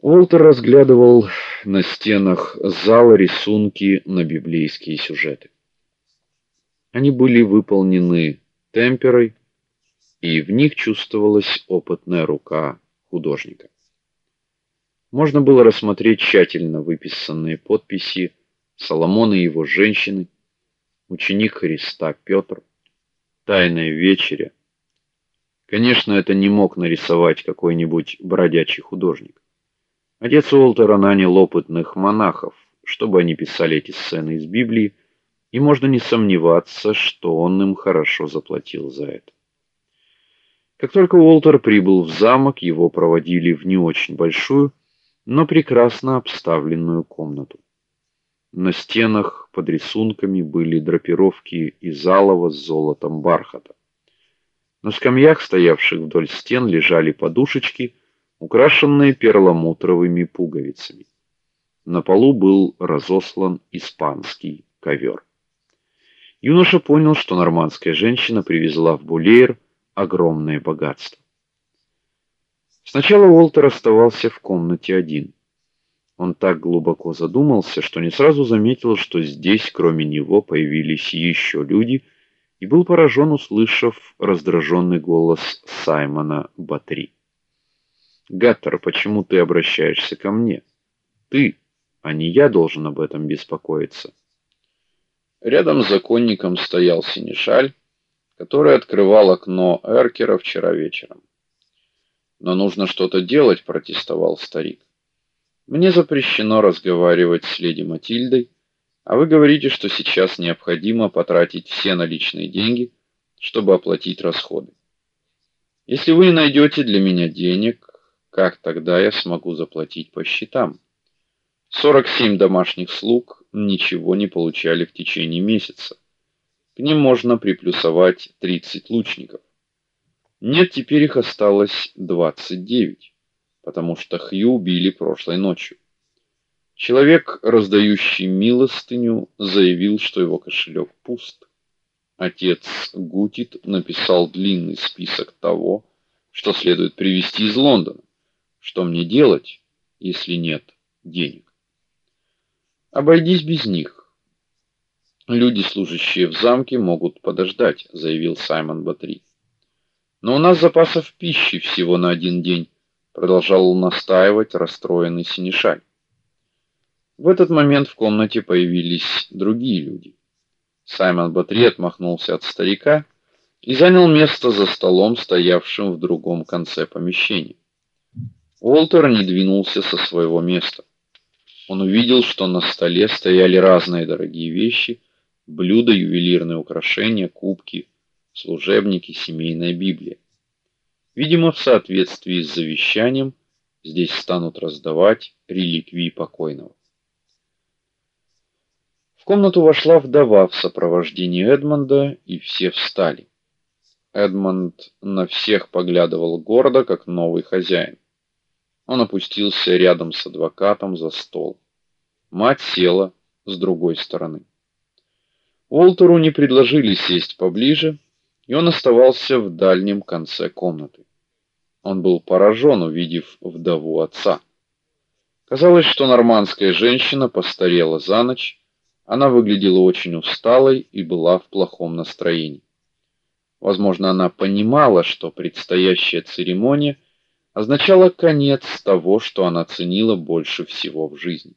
Уолтер разглядывал на стенах зала рисунки на библейские сюжеты. Они были выполнены темперой, и в них чувствовалась опытная рука художника. Можно было рассмотреть тщательно выписанные подписи Соломона и его женщины, ученик Христа Петр, тайная вечеря. Конечно, это не мог нарисовать какой-нибудь бродячий художник. Отец Уолтера нанял опытных монахов, чтобы они писали эти сцены из Библии, и можно не сомневаться, что он им хорошо заплатил за это. Как только Уолтер прибыл в замок, его проводили в не очень большую, но прекрасно обставленную комнату. На стенах под рисунками были драпировки из алого с золотом бархата. На скамьях, стоявших вдоль стен, лежали подушечки, украшенные перламутровыми пуговицами. На полу был разослан испанский ковер. Юноша понял, что нормандская женщина привезла в Булейр огромное богатство. Сначала Уолтер оставался в комнате один. Он так глубоко задумался, что не сразу заметил, что здесь, кроме него, появились еще люди, и был поражен, услышав раздраженный голос Саймона Батри. Гаттер, почему ты обращаешься ко мне? Ты, а не я должен об этом беспокоиться. Рядом с законником стоял Синишаль, который открывал окно Эркера вчера вечером. Но нужно что-то делать, протестовал старик. Мне запрещено разговаривать с леди Матильдой, а вы говорите, что сейчас необходимо потратить все наличные деньги, чтобы оплатить расходы. Если вы найдете для меня денег, как тогда я смогу заплатить по счетам? 47 домашних слуг ничего не получали в течение месяца. К ним можно приплюсовать 30 лучников. Нет, теперь их осталось 29, потому что Хью убили прошлой ночью. Человек, раздающий милостыню, заявил, что его кошелек пуст. Отец Гутит написал длинный список того, что следует привезти из Лондона. Что мне делать, если нет денег? Обойдись без них. Люди, служащие в замке, могут подождать, заявил Саймон Батри. Но у нас запасов пищи всего на один день, продолжал настаивать расстроенный Синишаль. В этот момент в комнате появились другие люди. Саймон Батри отмахнулся от старика и занял место за столом, стоявшим в другом конце помещения. Уолтер не двинулся со своего места. Он увидел, что на столе стояли разные дорогие вещи: блюда, ювелирные украшения, кубки, служебники, семейная Библия. Видимо, в соответствии с завещанием здесь станут раздавать реликвии покойного. В комнату вошла вдова в сопровождении Эдмонда, и все встали. Эдмонд на всех поглядывал гордо, как новый хозяин. Он опустился рядом с адвокатом за стол. Мать села с другой стороны. Уолтеру не предложили сесть поближе, и он оставался в дальнем конце комнаты. Он был поражен, увидев вдову отца. Казалось, что нормандская женщина постарела за ночь. Она выглядела очень усталой и была в плохом настроении. Возможно, она понимала, что предстоящая церемония означало конец того, что она ценила больше всего в жизни.